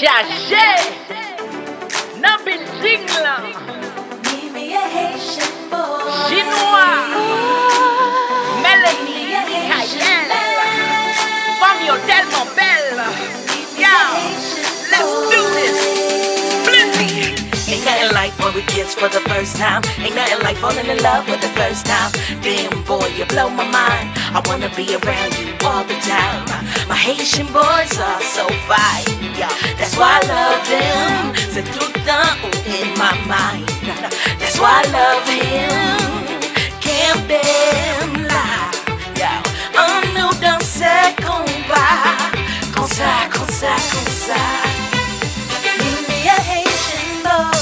chaje nan building lan. Jinwa. Like when we kiss for the first time. Ain't nothing like falling in love for the first time. Damn boy, you blow my mind. I wanna be around you all the time. My Haitian boys are so fine, yeah. That's why I love them. C'est tout le temps in my mind. That's why I love him. Can't them lie, yeah. Un nous danser comme va, comme ça, comme ça, comme ça. Give me a Haitian boy.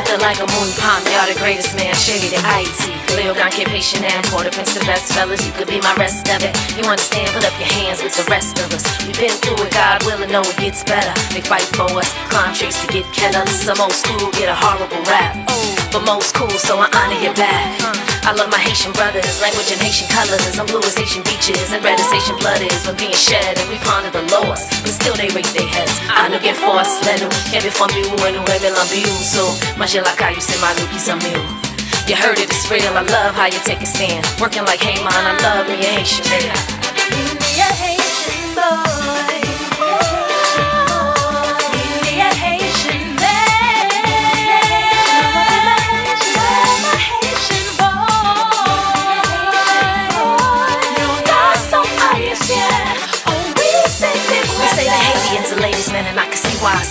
Nothing like a moon palm. Y'all the greatest man, Shady the IT. Leo Gon, Cap-Haïtien, and Port-au-Prince, the best fellas. You could be my rest of it. You understand? Put up your hands with the rest of us. We've been through it, God willing, know it gets better. They fight for us, climb trees to get Kenna. Some old school get a horrible rap. But most cool, so I honor your back. I love my Haitian brothers, language and Haitian colors. I'm blue as Haitian beaches, and red as Haitian blood is. When being shed, and we ponder the laws, but still they raise their heads. I know get forced, let them, can't be from you, and whoever love you. So, manger la caillou, c'est ma loup, some meal. You heard it, it's real. I love how you take a stand. Working like hey man, I love me a Haitian me a Haitian boy.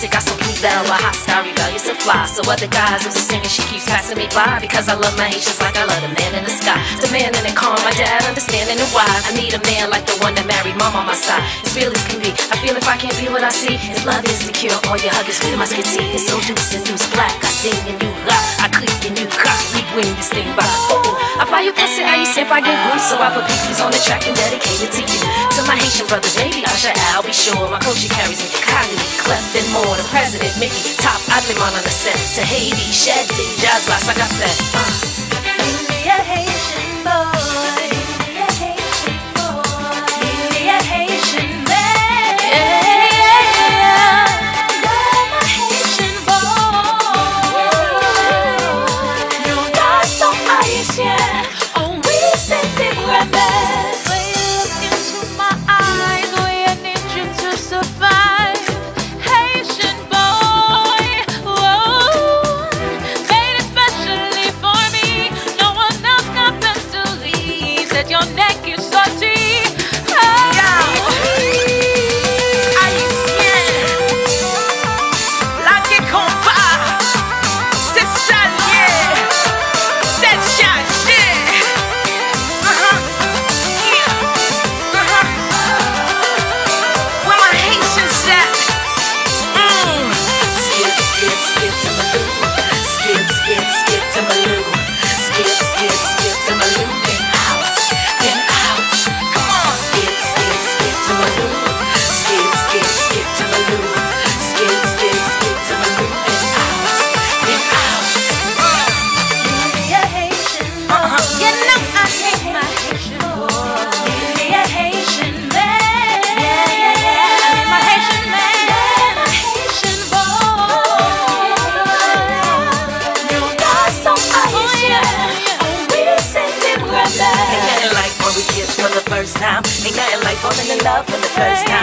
See why. Sick, I so please bell, a hostile, rebellious and fly. So other guys who's a singer, she keeps passing me by because I love my Haitians like I love the man in the sky. The man in the car, my dad understanding and wise. I need a man like the one that married mom on my side. As real as can be. I feel if I can't be what I see, his love is the cure. All your hug is with my skitty. It's so deuce and deuce black. I sing and you rock. I click and you cock. We bring this thing back. Oh, I buy you pussy, I I get good. So I put pieces on the track and dedicate it to you. To my Haitian brothers, baby Usher Al, be sure. My culture carries me. Kylie, Clef, and more. The president, Mickey, top, Adliman on the set. To Haiti, Shedley, Jazz I got that. Uh. Give me a Haitian boy. Ain't nothing like falling in love for the first time.